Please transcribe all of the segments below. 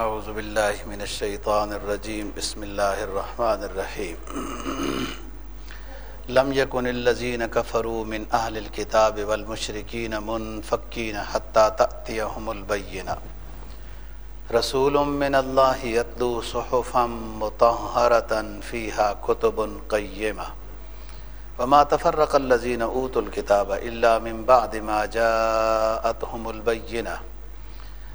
أعوذ باللہ من الشیطان الرجیم بسم اللہ الرحمن الرحیم لم يكن الذين كفروا من أهل الكتاب والمشركين منفكين حتى تأتيهم البينة. رسول من الله يتلو صحفا مطهرة فيها كتب قيمة. وما تفرق الذين أوتوا الكتاب إلا من بعد ما جاءتهم البينة.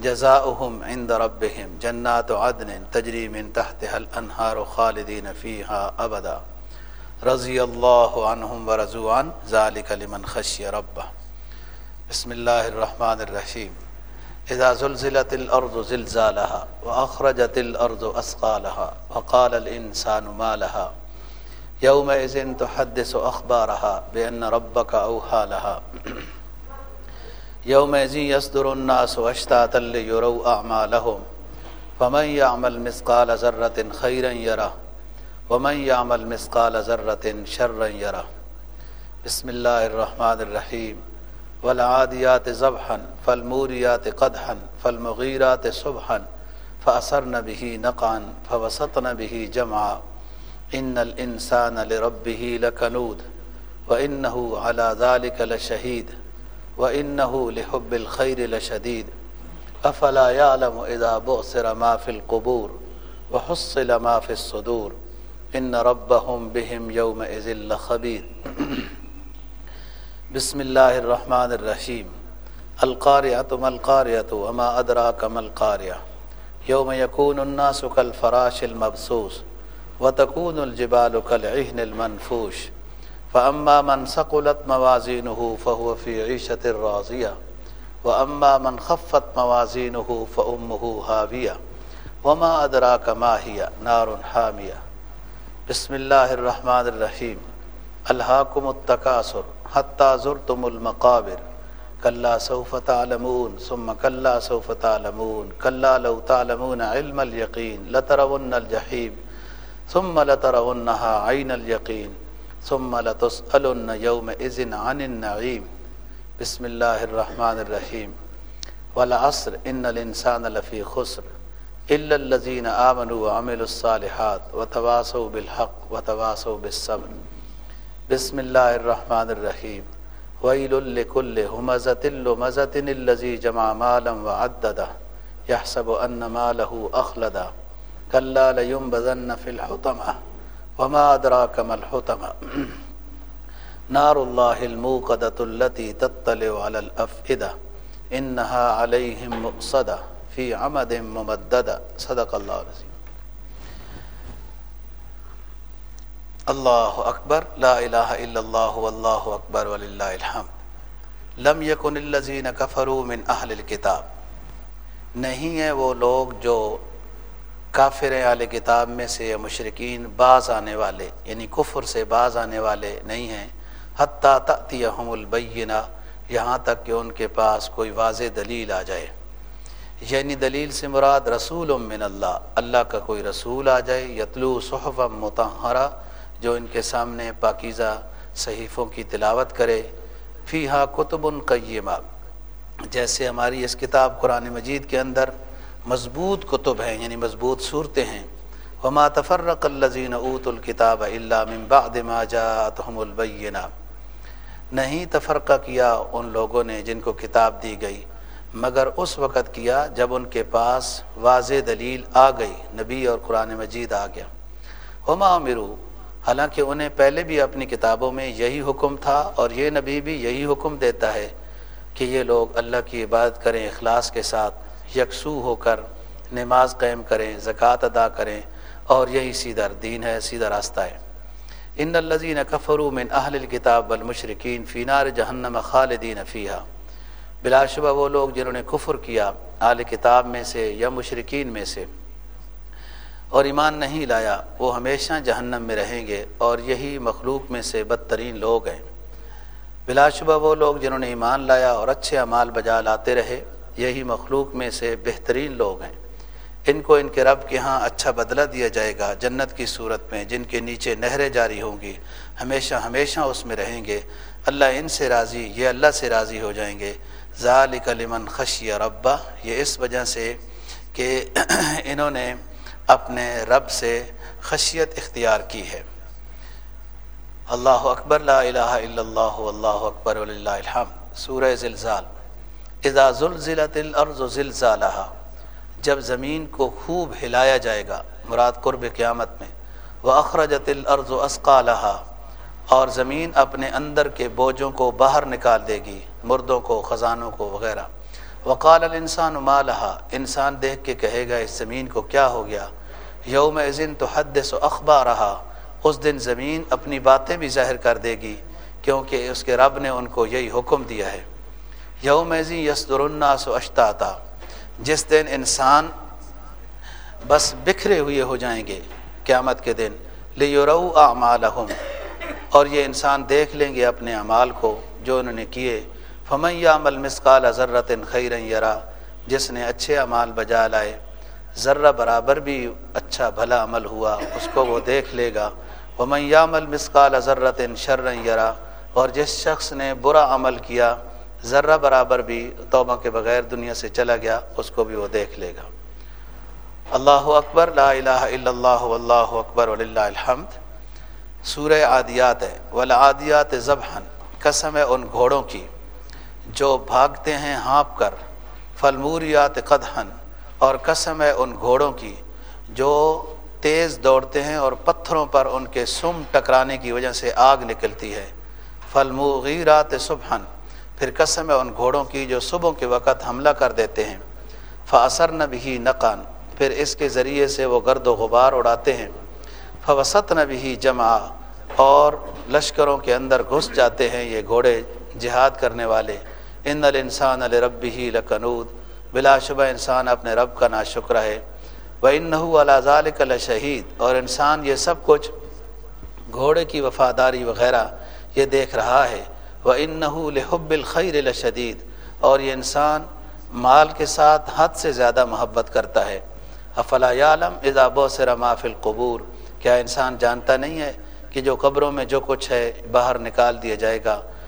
جزاؤهم عند ربهم جنات عدن تجري من تحتها الانهار خالدين فيها ابدا. رضي الله عنهم ورضوا عن ذلك لمن خشي ربه بسم الله الرحمن الرحيم اذا زلزلت الارض زلزالها واخرجت الارض اثقالها وقال الانسان ما لها يومئذ تحدث اخبارها بان ربك اوحى لها يومئذ يصدر الناس أشتاتا ليروا أعمالهم. فمن يعمل مثقال ذرة خيرا يره ومن يعمل مثقال ذرة شرا يره. بسم الله الرحمن الرحيم. والعاديات ذبحا فالموريات قدحا فالمغيرات صبحا. فأسرن به نقعا فوسطن به جمعا. إن الإنسان لربه لكنود وإنه على ذلك لشهيد. وإنه لحب الخير لشديد. أفلا يعلم إذا بعثر ما في القبور وحصل ما في الصدور. إن ربهم بهم يومئذ لخبير. بسم الله الرحمن الرحيم. القارعة ما القارعة وما أدراك ما القارعة. يوم يكون الناس كالفراش المبثوث وتكون الجبال كالعهن المنفوش. فأما من ثقلت موازينه فهو في عيشة راضية. وأما من خفت موازينه فأمه هاوية. وما أدراك ما هي؟ نار حامية. بسم الله الرحمن الرحيم. ألهاكم التكاثر حتى زرتم المقابر. كلا سوف تعلمون ثم كلا سوف تعلمون. كلا لو تعلمون علم اليقين لترون الجحيم. ثم لترونها عين اليقين. ثم لتسألن يومئذ عن النعيم. بسم الله الرحمن الرحيم. والعصر إن الإنسان لفي خسر. إلا الذين آمنوا وعملوا الصالحات وتواصوا بالحق وتواصوا بالصبر. بسم الله الرحمن الرحيم. ويل لكل همزة لمزة الذي جمع مالا وعدده. يحسب أن ماله أخلده. كلا لينبذن في الحطمة. وما أدراك ما الحطمة. نار الله الموقدة التي تطلع على الأفئدة، إنها عليهم مؤصدة في عمد ممددة. صدق الله العظيم. اللہ اکبر لا الہ الا اللہ واللہ اکبر وللہ الحمد. لم یکن الذین کفروا من اہل الكتاب. نہیں ہیں وہ لوگ جو کافر اہل کتاب میں سے یا مشرقین باز آنے والے یعنی کفر سے باز آنے والے نہیں ہیں۔ حتیٰ تأتیہم البینہ، یہاں تک کہ ان کے پاس کوئی واضح دلیل آ جائے۔ یعنی دلیل سے مراد رسول من اللہ اللہ کا کوئی رسول آ جائے، یتلو صحف متحرہ جو ان کے سامنے پاکیزہ صحیفوں کی تلاوت کرے۔ فی ہا کتب قیمہ، جیسے ہماری اس کتاب قرآن مجید کے اندر مضبوط کتب ہیں یعنی مضبوط صورتیں ہیں۔ وما تفرق الزین اوت الکتاب اللہ من بعد ما جاءتهم البینہ نہیں تفرقہ کیا ان لوگوں نے جن کو کتاب دی گئی، مگر اس وقت کیا جب ان کے پاس واضح دلیل آ گئی، نبی اور قرآن مجید آ گیا۔ وما امرو حالانکہ انہیں پہلے بھی اپنی کتابوں میں یہی حکم تھا اور یہ نبی بھی یہی حکم دیتا ہے کہ یہ لوگ اللہ کی عبادت کریں، اخلاص کے ساتھ۔ یکسو ہو کر نماز قائم کریں، زکوٰۃ ادا کریں اور یہی سیدھا دین ہے، سیدھا راستہ ہے۔ ان الزین کفرو من اہل الکتاب والمشرکین فی نار جہنم خالدین فیہا۔ بلا شبہ وہ لوگ جنہوں نے کفر کیا اہل کتاب میں سے یا مشرقین میں سے۔ اور ایمان نہیں لایا، وہ ہمیشہ جہنم میں رہیں گے اور یہی مخلوق میں سے بدترین لوگ ہیں۔ بلا شبہ وہ لوگ جنہوں نے ایمان لایا اور اچھے اعمال بجا لاتے رہے۔ یہی مخلوق میں سے بہترین لوگ ہیں۔ ان کو ان کے رب کے ہاں اچھا بدلہ دیا جائے گا۔ جنت کی صورت میں جن کے نیچے نہریں جاری ہوں گی، ہمیشہ ہمیشہ اس میں رہیں گے۔ اللہ ان سے راضی، یہ اللہ سے راضی ہو جائیں گے۔ ذالک لمن خشی ربا یہ اس وجہ سے کہ انہوں نے اپنے رب سے خشیت اختیار کی ہے۔ اللہ اکبر، لا الہ الا اللہ اللہ اکبر، وللہ الحمد۔ سورہ زلزال۔ اذا زلزلت الارض زلزالہا جب زمین کو خوب ہلایا جائے گا، مراد قرب قیامت میں وہ اخرجت الارض اسقالہا اور زمین اپنے اندر کے بوجھوں کو باہر نکال دے گی، مردوں کو، خزانوں کو، وغیرہ۔ وقال الانسان مالہا انسان دیکھ کے کہے گا، اس زمین کو کیا ہو گیا؟ یوم ازن تو حدث و اخبار رہا اس دن زمین اپنی باتیں بھی ظاہر کر دے گی، کیونکہ اس کے رب نے ان کو یہی حکم دیا ہے۔ یوم ازی یسدر الناس و اشتاتا، جس دن انسان بس بکھرے ہوئے ہو جائیں گے قیامت کے دن، لیورو اعمالہم، اور یہ انسان دیکھ لیں گے اپنے اعمال کو جو انہوں نے کیے۔ فمیہ عمل مسقال ضرت خیر یرا، جس نے اچھے اعمال بجا لائے، ذرہ برابر بھی اچھا بھلا عمل ہوا، اس کو وہ دیکھ لے گا۔ ومن یعمل مسقال ضرت شر یرا، اور جس شخص نے برا عمل کیا ذرہ برابر بھی توبہ کے بغیر دنیا سے چلا گیا، اس کو بھی وہ دیکھ لے گا۔ اللہ اکبر، لا الہ الا اللہ واللہ اکبر وللہ الحمد۔ سورہ عادیات ہے، والعادیات ذبحن قسم ہے ان گھوڑوں کی۔ جو بھاگتے ہیں ہانپ کر فلموریات قدحن اور قسم ہے ان گھوڑوں کی، جو تیز دوڑتے ہیں اور پتھروں پر ان کے سم ٹکرانے کی وجہ سے آگ نکلتی ہے۔ فلمغیرات صبحن پھر قسم ہے ان گھوڑوں کی جو صبح کے وقت حملہ کر دیتے ہیں۔ فاثر نہ بھی نقان پھر اس کے ذریعے سے وہ گرد و غبار اڑاتے ہیں۔ فوسط نہ بھی جمع اور لشکروں کے اندر گھس جاتے ہیں یہ گھوڑے جہاد کرنے والے۔ ان الانسان الرب ہی لکنود بلا شبہ انسان اپنے رب کا نا شکر ہے وہ ان ذالک شہید اور انسان یہ سب کچھ گھوڑے کی وفاداری وغیرہ یہ دیکھ رہا ہے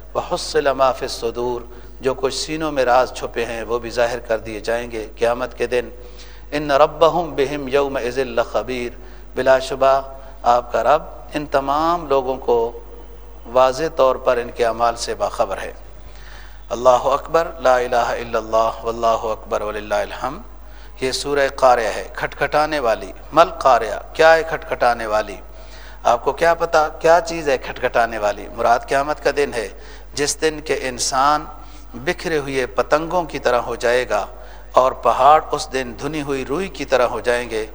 وہ ان واضح طور پر ان کے اعمال سے باخبر ہے۔ اللہ اکبر، لا الہ الا اللہ، واللہ اکبر، وللہ الحمد۔ یہ سورہ قاریہ ہے، کھٹکھٹانے والی۔ مل قاریہ کیا ہے کھٹکھٹانے والی؟ آپ کو کیا پتا، کیا چیز ہے کھٹکھٹانے والی؟ مراد قیامت کا دن ہے، جس دن کے انسان بکھرے ہوئے پتنگوں کی طرح ہو جائے گا اور پہاڑ اس دن دھنی ہوئی روئی کی طرح ہو جائیں گے۔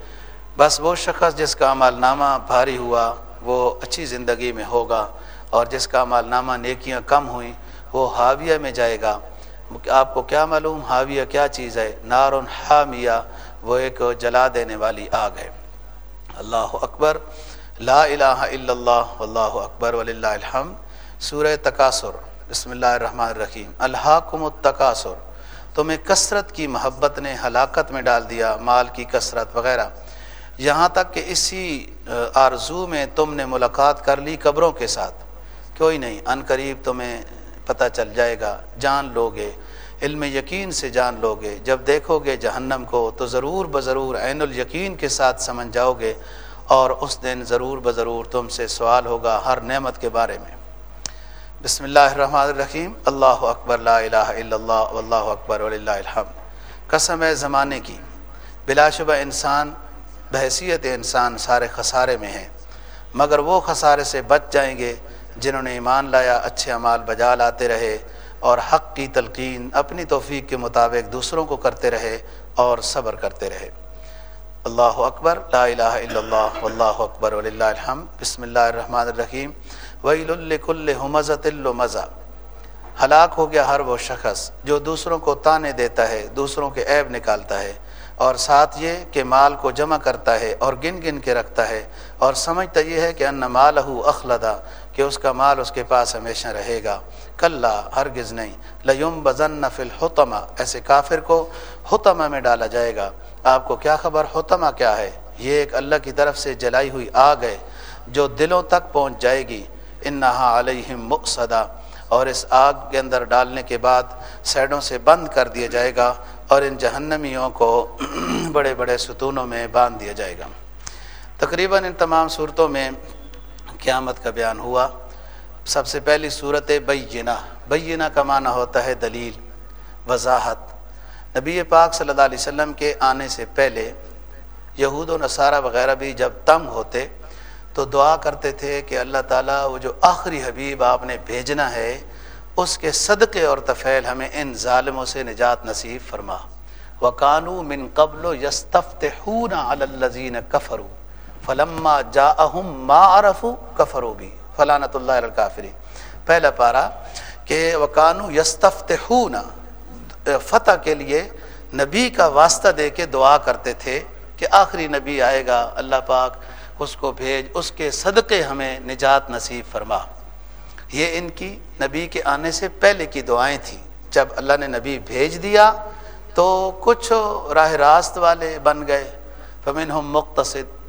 بس وہ شخص جس کا عمال نامہ بھاری ہوا، وہ اچھی زندگی میں ہوگا۔ اور جس کا عمال نامہ نیکیاں کم ہوئیں، وہ حاویہ میں جائے گا۔ آپ کو کیا معلوم، حاویہ کیا چیز ہے؟ نار حامیہ، وہ ایک جلا دینے والی آگ ہے۔ اللہ اکبر، لا الہ الا اللہ، واللہ اکبر، وللہ الحمد۔ سورہ تکاثر، بسم اللہ الرحمن الرحیم۔ الحاکم التکاثر، تمہیں کثرت کی محبت نے ہلاکت میں ڈال دیا، مال کی کثرت وغیرہ۔ یہاں تک کہ اسی آرزو میں تم نے ملاقات کر لی قبروں کے ساتھ۔ کوئی نہیں، ان قریب تمہیں پتہ چل جائے گا، جان لوگے، علم یقین سے جان لوگے۔ جب دیکھو گے جہنم کو تو ضرور بضرور عین الیقین کے ساتھ سمجھ جاؤ گے اور اس دن ضرور بضرور تم سے سوال ہوگا ہر نعمت کے بارے میں۔ بسم اللہ الرحمن الرحیم۔ اللہ اکبر، لا الہ الا اللہ، واللہ اکبر، وللہ الحمد۔ قسم ہے زمانے کی۔ بلا شبہ انسان بحثیت انسان سارے خسارے میں ہیں مگر وہ خسارے سے بچ جائیں گے جنہوں نے ایمان لایا، اچھے اعمال بجا لاتے رہے اور حق کی تلقین اپنی توفیق کے مطابق دوسروں کو کرتے رہے اور صبر کرتے رہے۔ اللہ اکبر، لا الہ الا اللہ، واللہ اکبر، وللہ الحمد، بسم اللہ الرحمن الرحیم، ویل الکل حمزت المزہ ہلاک ہو گیا ہر وہ شخص جو دوسروں کو تانے دیتا ہے، دوسروں کے عیب نکالتا ہے۔ اور ساتھ یہ کہ مال کو جمع کرتا ہے اور گن گن کے رکھتا ہے، اور سمجھتا یہ ہے کہ ان مال اخلدا، کہ اس کا مال اس کے پاس ہمیشہ رہے گا۔ کل ہرگز نہیں۔ لیم بزن نفل ہوتما ایسے کافر کو ہوتما میں ڈالا جائے گا۔ آپ کو کیا خبر؟ ہوتما کیا ہے؟ یہ ایک اللہ کی طرف سے جلائی ہوئی آگ ہے جو دلوں تک پہنچ جائے گی۔ انہا علیہم مقصدہ اور اس آگ کے اندر ڈالنے کے بعد سیڈوں سے بند کر دیا جائے گا۔ اور ان جہنمیوں کو بڑے بڑے ستونوں میں باندھ دیا جائے گا۔ تقریباً ان تمام صورتوں میں قیامت کا بیان ہوا۔ سب سے پہلی صورت بینہ۔ بینہ کا معنی ہوتا ہے دلیل، وضاحت۔ نبی پاک صلی اللہ علیہ وسلم کے آنے سے پہلے یہود و نصارہ وغیرہ بھی جب تنگ ہوتے تو دعا کرتے تھے کہ اللہ تعالیٰ وہ جو آخری حبیب آپ نے بھیجنا ہے اس کے صدقے اور تفیل ہمیں ان ظالموں سے نجات نصیب فرما۔ و قانو من قبل و یستفت الزین کفرو فلما جا ما عرف کفرو بھی فلانت اللہ الکافری پہلا پارا کہ وہ قانو یستفت فتح کے لیے نبی کا واسطہ دے کے دعا کرتے تھے کہ آخری نبی آئے گا، اللہ پاک اس کو بھیج، اس کے صدقے ہمیں نجات نصیب فرما۔ یہ ان کی نبی کے آنے سے پہلے کی دعائیں تھیں۔ جب اللہ نے نبی بھیج دیا تو کچھ راہ راست والے بن گئے۔ فمن ہم مختصد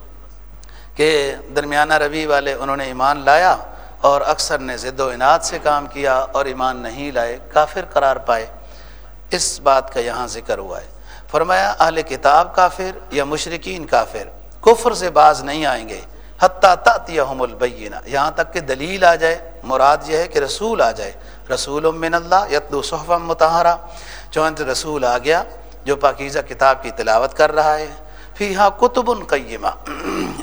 کہ درمیانہ روی والے انہوں نے ایمان لایا اور اکثر نے ضد و انعد سے کام کیا اور ایمان نہیں لائے، کافر قرار پائے۔ اس بات کا یہاں ذکر ہوا ہے۔ فرمایا، اہل کتاب کافر یا مشرقین کافر، کفر سے باز نہیں آئیں گے۔ حتیٰ تاتیہم البینہ، یہاں تک کہ دلیل آ جائے، مراد یہ ہے کہ رسول آ جائے۔ رسول من اللہ یتلو صحفہ متحرہ چونت رسول آ گیا جو پاکیزہ کتاب کی تلاوت کر رہا ہے۔ فی ہاں کتب قیمہ۔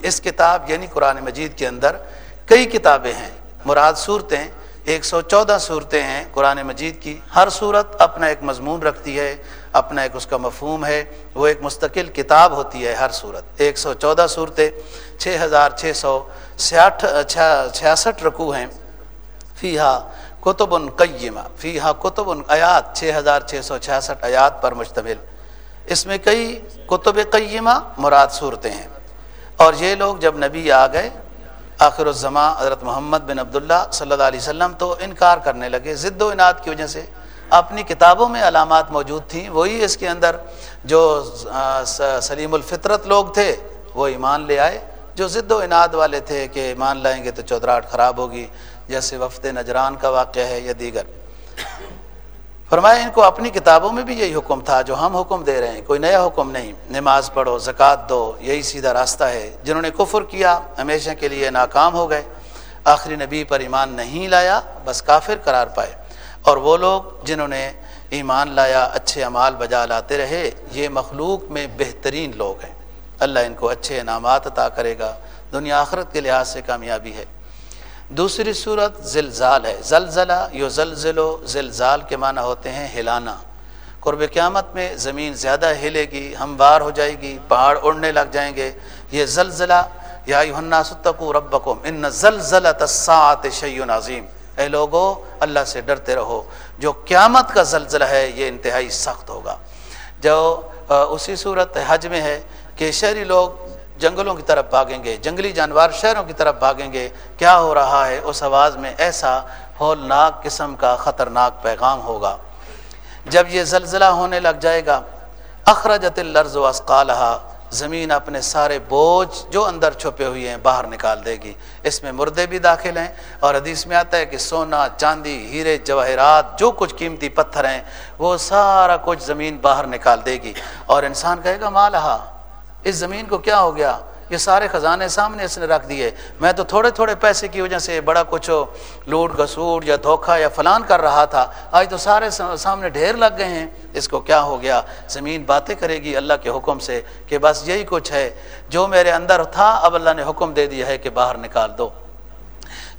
اس کتاب یعنی قرآن مجید کے اندر کئی کتابیں ہیں۔ مراد صورتیں، ایک سو چودہ صورتیں ہیں قرآن مجید کی۔ ہر صورت اپنا ایک مضمون رکھتی ہے۔ اپنا ایک اس کا مفہوم ہے، وہ ایک مستقل کتاب ہوتی ہے ہر صورت۔ ایک سو چودہ صورتیں، چھ ہزار چھ سو سیاٹھ چھیاسٹھ رکوع ہیں۔ فی ہا کتب قیمہ فی ہا کتب آیات، چھ ہزار چھ سو چھیاسٹھ آیات پر مشتمل۔ اس میں کئی کتب قیمہ مراد صورتیں ہیں۔ اور یہ لوگ جب نبی آ گئے، آخر الزماں حضرت محمد بن عبداللہ صلی اللہ علیہ وسلم تو انکار کرنے لگے۔ ضد و انعد کی وجہ سے اپنی کتابوں میں علامات موجود تھیں، وہی اس کے اندر جو سلیم الفطرت لوگ تھے، وہ ایمان لے آئے۔ جو ضد و انعد والے تھے کہ ایمان لائیں گے تو چودراہٹ خراب ہوگی، جیسے وفد نجران کا واقعہ ہے یا دیگر۔ فرمایا، ان کو اپنی کتابوں میں بھی یہی حکم تھا جو ہم حکم دے رہے ہیں۔ کوئی نیا حکم نہیں۔ نماز پڑھو، زکوٰۃ دو، یہی سیدھا راستہ ہے۔ جنہوں نے کفر کیا، ہمیشہ کے لیے ناکام ہو گئے۔ آخری نبی پر ایمان نہیں لایا، بس کافر قرار پائے۔ اور وہ لوگ جنہوں نے ایمان لایا، اچھے امال بجا لاتے رہے، یہ مخلوق میں بہترین لوگ ہیں۔ اللہ ان کو اچھے انعامات عطا کرے گا۔ دنیا آخرت کے لحاظ سے کامیابی ہے۔ دوسری صورت زلزال ہے۔ زلزلہ یو زلزل و زلزال کے معنی ہوتے ہیں ہلانا۔ قرب قیامت میں زمین زیادہ ہلے گی ہموار ہو جائے گی پہاڑ اڑنے لگ جائیں گے۔ یہ زلزلہ، یا ستقو ربکم، ان زلزلہ الساعت شیء عظیم۔ اے لوگو، اللہ سے ڈرتے رہو۔ جو قیامت کا زلزلہ ہے، یہ انتہائی سخت ہوگا۔ جو اسی صورت حج میں ہے کہ شہری لوگ جنگلوں کی طرف بھاگیں گے، جنگلی جانور شہروں کی طرف بھاگیں گے۔ کیا ہو رہا ہے؟ اس آواز میں ایسا ہولناک قسم کا خطرناک پیغام ہوگا۔ جب یہ زلزلہ ہونے لگ جائے گا، اخرجت الرز و زمین اپنے سارے بوجھ جو اندر چھپے ہوئے ہیں باہر نکال دے گی۔ اس میں مردے بھی داخل ہیں اور حدیث میں آتا ہے کہ سونا، چاندی، ہیرے، جواہرات، جو کچھ قیمتی پتھر ہیں، وہ سارا کچھ زمین باہر نکال دے گی۔ اور انسان کہے گا، مالہا، اس زمین کو کیا ہو گیا؟ یہ سارے خزانے سامنے اس نے رکھ دیے۔ میں تو تھوڑے تھوڑے پیسے کی وجہ سے بڑا کچھ لوٹ گسوٹ یا دھوکہ یا فلان کر رہا تھا۔ آج تو سارے سامنے ڈھیر لگ گئے ہیں۔ اس کو کیا ہو گیا؟ زمین باتیں کرے گی اللہ کے حکم سے کہ بس یہی کچھ ہے۔ جو میرے اندر تھا، اب اللہ نے حکم دے دیا ہے کہ باہر نکال دو۔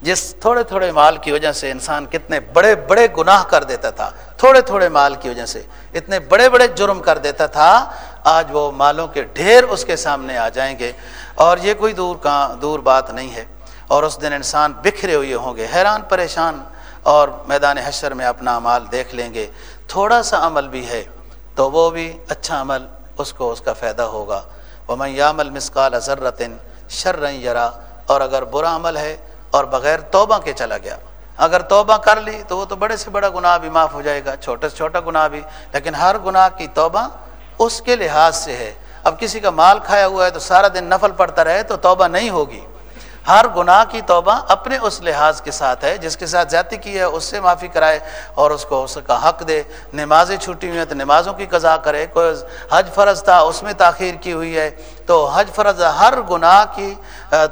جس تھوڑے تھوڑے مال کی وجہ سے انسان کتنے بڑے بڑے گناہ کر دیتا تھا۔ تھوڑے تھوڑے مال کی وجہ سے۔ اتنے بڑے بڑے جرم کر دیتا تھا آج وہ مالوں کے ڈھیر اس کے سامنے آ جائیں گے اور یہ کوئی دور کا دور بات نہیں ہے اور اس دن انسان بکھرے ہوئے ہوں گے، حیران پریشان اور میدان حشر میں اپنا عمال دیکھ لیں گے۔ تھوڑا سا عمل بھی ہے تو وہ بھی اچھا عمل، اس کو اس کا فائدہ ہوگا۔ وہ میں یام المسکال ذرتن شر یرا اور اگر برا عمل ہے اور بغیر توبہ کے چلا گیا۔ اگر توبہ کر لی تو وہ تو بڑے سے بڑا گناہ بھی معاف ہو جائے گا، چھوٹے سے چھوٹا گناہ بھی، لیکن ہر گناہ کی توبہ اس کے لحاظ سے ہے۔ اب کسی کا مال کھایا ہوا ہے تو سارا دن نفل پڑتا رہے تو توبہ نہیں ہوگی۔ ہر گناہ کی توبہ اپنے اس لحاظ کے ساتھ ہے، جس کے ساتھ زیادتی کی ہے، اس سے معافی کرائے اور اس کو اس کا حق دے۔ نمازیں چھوٹی ہوئی ہیں تو نمازوں کی قضا کرے۔ کوئی حج فرض تھا، اس میں تاخیر کی ہوئی ہے۔ تو حج فرض ہر گناہ کی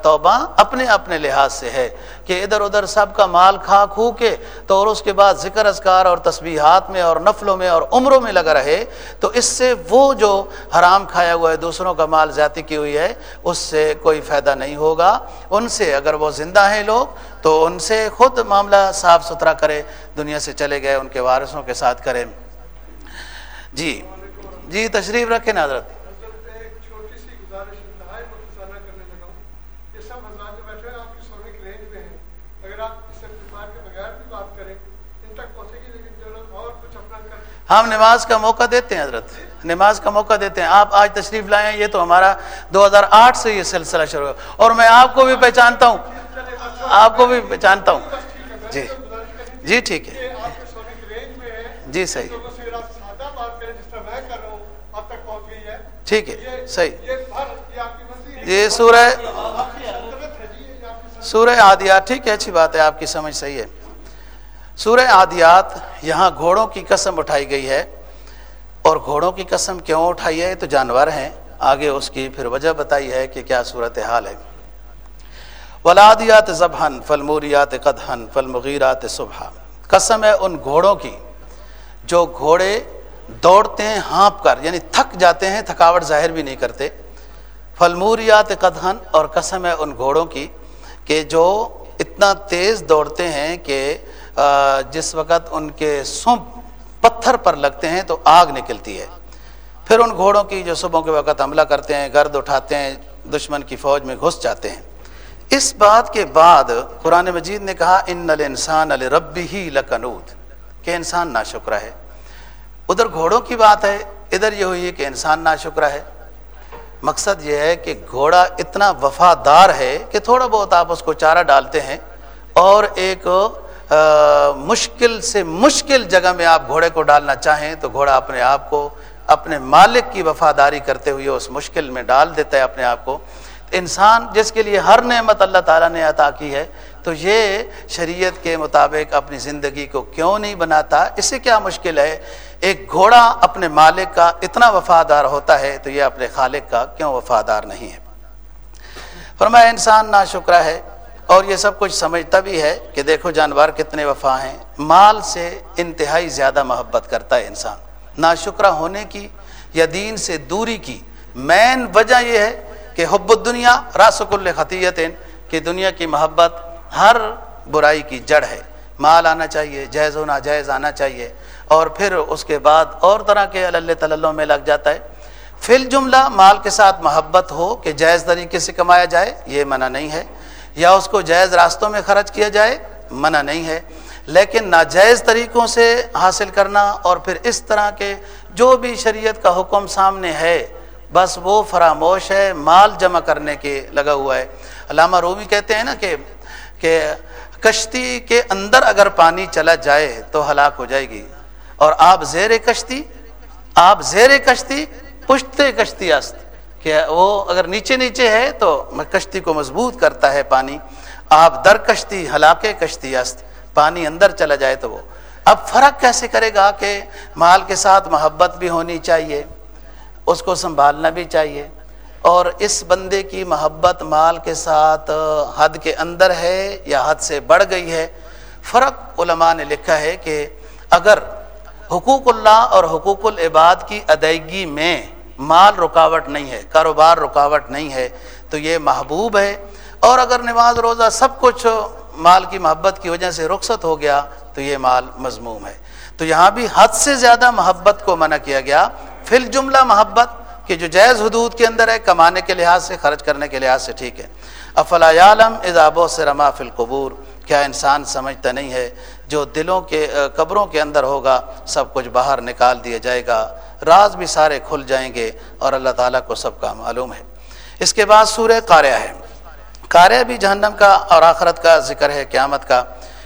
توبہ اپنے اپنے لحاظ سے ہے کہ ادھر ادھر سب کا مال کھا کھو کے تو اور اس کے بعد ذکر اذکار اور تسبیحات میں اور نفلوں میں اور عمروں میں لگا رہے تو اس سے وہ جو حرام کھایا ہوا ہے، دوسروں کا مال زیادتی کی ہوئی ہے، اس سے کوئی فائدہ نہیں ہوگا۔ ان سے اگر وہ زندہ ہیں لوگ تو ان سے خود معاملہ صاف ستھرا کرے، دنیا سے چلے گئے، ان کے وارثوں کے ساتھ کرے۔ جی جی تشریف رکھیں نا حضرت۔ ہم نماز کا موقع دیتے ہیں، حضرت۔ نماز کا موقع دیتے ہیں۔ آپ آج تشریف لائے ہیں، یہ تو ہمارا دو ہزار آٹھ سے یہ سلسلہ شروع اور میں آپ کو بھی پہچانتا ہوں۔ آپ کو بھی پہچانتا ہوں۔ جی۔ جی ٹھیک ہے۔ جی صحیح۔ ٹھیک ہے، صحیح۔ یہ سورہ سورہ آدیات ٹھیک ہے، اچھی بات ہے، آپ کی سمجھ صحیح ہے۔ سورہ عادیات یہاں گھوڑوں کی قسم اٹھائی گئی ہے اور گھوڑوں کی قسم کیوں اٹھائی ہے؟ تو جانور ہیں۔ آگے اس کی پھر وجہ بتائی ہے کہ کیا صورت حال ہے۔ ولادیات زبہن فلموریات قدہن فلمغیرات صبح قسم ہے ان گھوڑوں کی جو گھوڑے دوڑتے ہیں ہانپ کر یعنی تھک جاتے ہیں، تھکاوٹ ظاہر بھی نہیں کرتے۔ فلموریات قدہن اور قسم ہے ان گھوڑوں کی کہ جو اتنا تیز دوڑتے ہیں کہ جس وقت ان کے سونپ پتھر پر لگتے ہیں تو آگ نکلتی ہے۔ پھر ان گھوڑوں کی جو صبح کے وقت حملہ کرتے ہیں، گرد اٹھاتے ہیں، دشمن کی فوج میں گھس جاتے ہیں۔ اس بات کے بعد قرآن مجید نے کہا، ان نل انسان ربی ہی لکنود کہ انسان نا شکر ہے۔ ادھر گھوڑوں کی بات ہے، ادھر یہ ہوئی ہے کہ انسان نا شکر ہے۔ مقصد یہ ہے کہ گھوڑا اتنا وفادار ہے کہ تھوڑا بہت آپ اس کو چارہ ڈالتے ہیں اور ایک مشکل سے مشکل جگہ میں آپ گھوڑے کو ڈالنا چاہیں تو گھوڑا اپنے آپ کو اپنے مالک کی وفاداری کرتے ہوئے اس مشکل میں ڈال دیتا ہے اپنے آپ کو۔ انسان جس کے لیے ہر نعمت اللہ تعالیٰ نے عطا کی ہے، تو یہ شریعت کے مطابق اپنی زندگی کو کیوں نہیں بناتا؟ اس سے کیا مشکل ہے؟ ایک گھوڑا اپنے مالک کا اتنا وفادار ہوتا ہے تو یہ اپنے خالق کا کیوں وفادار نہیں ہے؟ فرمایا، انسان نا شکرہ ہے۔ اور یہ سب کچھ سمجھتا بھی ہے کہ دیکھو جانور کتنے وفا ہیں۔ مال سے انتہائی زیادہ محبت کرتا ہے انسان۔ نا شکرہ ہونے کی یا دین سے دوری کی۔ مین وجہ یہ ہے کہ حب الدنیا راسک الخطیت کہ دنیا کی محبت ہر برائی کی جڑ ہے۔ مال آنا چاہیے، جائز و ناجائز آنا چاہیے۔ اور پھر اس کے بعد اور طرح کے اللہ تلّوں میں لگ جاتا ہے۔ فل جملہ مال کے ساتھ محبت ہو کہ جائز طریقے سے کمایا جائے، یہ منع نہیں ہے۔ یا اس کو جائز راستوں میں خرچ کیا جائے، منع نہیں ہے۔ لیکن ناجائز طریقوں سے حاصل کرنا اور پھر اس طرح کے جو بھی شریعت کا حکم سامنے ہے، بس وہ فراموش ہے، مال جمع کرنے کے لگا ہوا ہے۔ علامہ رومی کہتے ہیں نا کہ کہ کشتی کے اندر اگر پانی چلا جائے تو ہلاک ہو جائے گی۔ اور آپ زیر کشتی، آپ زیر کشتی پشتے کشتی است۔ کہ وہ اگر نیچے نیچے ہے تو کشتی کو مضبوط کرتا ہے پانی۔ آپ در کشتی، ہلاکے کشتی است، پانی اندر چلا جائے تو وہ۔ اب فرق کیسے کرے گا کہ مال کے ساتھ محبت بھی ہونی چاہیے، اس کو سنبھالنا بھی چاہیے۔ اور اس بندے کی محبت مال کے ساتھ حد کے اندر ہے یا حد سے بڑھ گئی ہے، فرق علماء نے لکھا ہے کہ اگر حقوق اللہ اور حقوق العباد کی ادائیگی میں مال رکاوٹ نہیں ہے، کاروبار رکاوٹ نہیں ہے، تو یہ محبوب ہے۔ اور اگر نماز، روزہ سب کچھ مال کی محبت کی وجہ سے رخصت ہو گیا، تو یہ مال مضموم ہے۔ تو یہاں بھی حد سے زیادہ محبت کو منع کیا گیا۔ فل جملہ محبت، کہ جو جائز حدود کے اندر ہے، کمانے کے لحاظ سے، خرچ کرنے کے لحاظ سے ٹھیک ہے۔ افلا عالم اضاب سے رما فل قبور کیا انسان سمجھتا نہیں ہے، جو دلوں کے، قبروں کے اندر ہوگا، سب کچھ باہر نکال دیا جائے گا۔ راز بھی سارے کھل جائیں گے اور اللہ تعالیٰ کو سب کا معلوم ہے۔ اس کے بعد سورہ قاریہ ہے۔ قاریہ بھی جہنم کا اور آخرت کا ذکر ہے، قیامت کا۔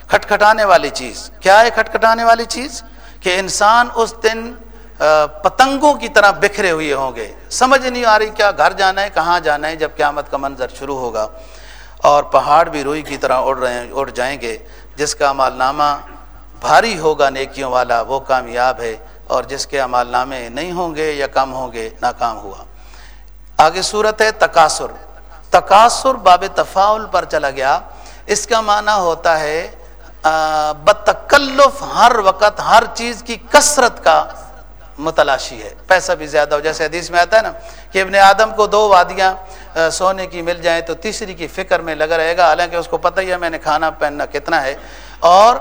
کھٹکھٹانے والی چیز۔ کیا ہے کھٹکھٹانے والی چیز؟ کہ انسان اس دن پتنگوں کی طرح بکھرے ہوئے ہوں گے۔ سمجھ نہیں آ رہی کیا گھر جانا ہے، کہاں جانا ہے، جب قیامت کا منظر شروع ہوگا۔ اور پہاڑ بھی روئی کی طرح اڑ رہے ہیں، اڑ جائیں گے۔ جس کا عمال نامہ بھاری ہوگا، نیکیوں والا، وہ کامیاب ہے۔ اور جس کے عمال نامے نہیں ہوں گے یا کم ہوں گے، ناکام ہوا۔ آگے صورت ہے تقاصر تقاصر باب تفاول پر چلا گیا۔ اس کا معنی ہوتا ہے بتکلف ہر وقت ہر چیز کی کثرت کا متلاشی ہے۔ پیسہ بھی زیادہ ہو، جیسے حدیث میں آتا ہے نا کہ ابن آدم کو دو وادیاں سونے کی مل جائیں تو تیسری کی فکر میں لگا رہے گا۔ حالانکہ اس کو پتہ ہی ہے، میں نے کھانا پہننا کتنا ہے۔ اور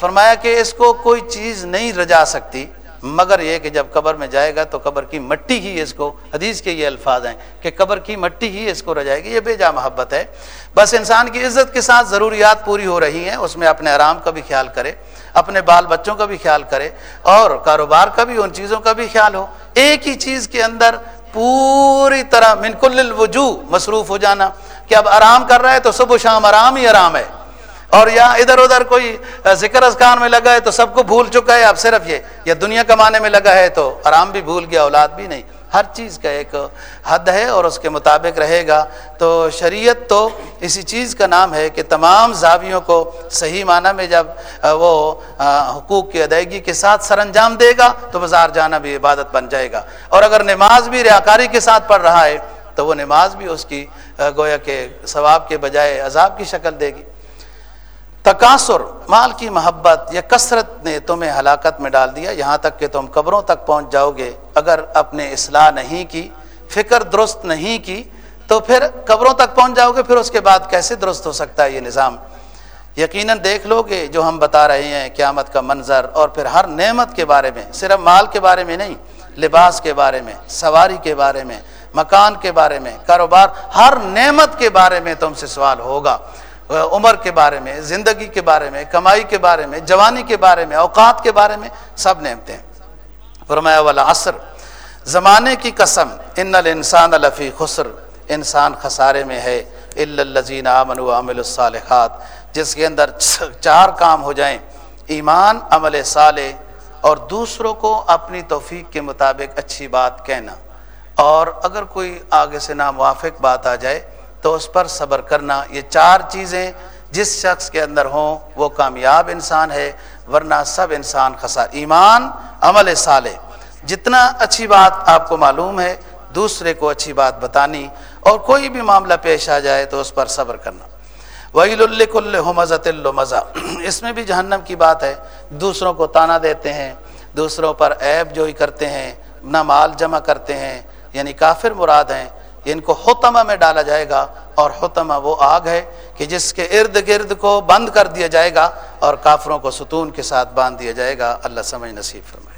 فرمایا کہ اس کو کوئی چیز نہیں رجا سکتی، مگر یہ کہ جب قبر میں جائے گا تو قبر کی مٹی ہی اس کو، حدیث کے یہ الفاظ ہیں کہ قبر کی مٹی ہی اس کو رجائے گی، یہ بے جا محبت ہے۔ بس انسان کی عزت کے ساتھ ضروریات پوری ہو رہی ہیں، اس میں اپنے آرام کا بھی خیال کرے، اپنے بال بچوں کا بھی خیال کرے، اور کاروبار کا بھی، ان چیزوں کا بھی خیال ہو۔ ایک ہی چیز کے اندر پوری طرح، من کل الوجو مصروف ہو جانا۔ کہ اب آرام کر رہا ہے تو صبح و شام آرام ہی آرام ہے۔ اور یا ادھر ادھر کوئی ذکر اذکار میں لگا ہے تو سب کو بھول چکا ہے اب صرف یہ یا دنیا کمانے میں لگا ہے تو آرام بھی بھول گیا، اولاد بھی نہیں۔ ہر چیز کا ایک حد ہے اور اس کے مطابق رہے گا۔ تو شریعت تو اسی چیز کا نام ہے کہ تمام زاویوں کو صحیح معنی میں جب وہ حقوق کی ادائیگی کے ساتھ سر انجام دے گا تو بازار جانا بھی عبادت بن جائے گا۔ اور اگر نماز بھی ریاکاری کے ساتھ پڑھ رہا ہے تو وہ نماز بھی اس کی گویا کہ ثواب کے بجائے عذاب کی شکل دے گی۔ تقاصر مال کی محبت یا کثرت نے تمہیں ہلاکت میں ڈال دیا، یہاں تک کہ تم قبروں تک پہنچ جاؤ گے۔ اگر اپنے اصلاح نہیں کی، فکر درست نہیں کی، تو پھر قبروں تک پہنچ جاؤ گے، پھر اس کے بعد کیسے درست ہو سکتا ہے یہ نظام؟ یقیناً دیکھ لو گے جو ہم بتا رہے ہیں، قیامت کا منظر اور پھر ہر نعمت کے بارے میں، صرف مال کے بارے میں نہیں، لباس کے بارے میں، سواری کے بارے میں، مکان کے بارے میں، کاروبار، ہر نعمت کے بارے میں تم سے سوال ہوگا۔ عمر کے بارے میں، زندگی کے بارے میں، کمائی کے بارے میں، جوانی کے بارے میں، اوقات کے بارے میں سب نعمتیں فرمایا والا عصر زمانے کی قسم، ان الانسان الفی خسر۔ انسان خسارے میں ہے۔ الزین امن و عمل الصالحات۔ جس کے اندر چار کام ہو جائیں، ایمان، عمل صالح، اور دوسروں کو اپنی توفیق کے مطابق اچھی بات کہنا۔ اور اگر کوئی آگے سے ناموافق بات آ جائے تو اس پر صبر کرنا، یہ چار چیزیں جس شخص کے اندر ہوں وہ کامیاب انسان ہے، ورنہ سب انسان خسار ایمان، عمل صالح۔ جتنا اچھی بات آپ کو معلوم ہے، دوسرے کو اچھی بات بتانی۔ اور کوئی بھی معاملہ پیش آ جائے تو اس پر صبر کرنا۔ وہیل اللہ مزت المزہ اس میں بھی جہنم کی بات ہے۔ دوسروں کو تانا دیتے ہیں، دوسروں پر عیب جوئی کرتے ہیں، نہ مال جمع کرتے ہیں یعنی کافر مراد ہیں۔ ان کو حتمہ میں ڈالا جائے گا اور حتمہ وہ آگ ہے کہ جس کے ارد گرد کو بند کر دیا جائے گا اور کافروں کو ستون کے ساتھ باندھ دیا جائے گا۔ اللہ سمجھ نصیب فرمائے۔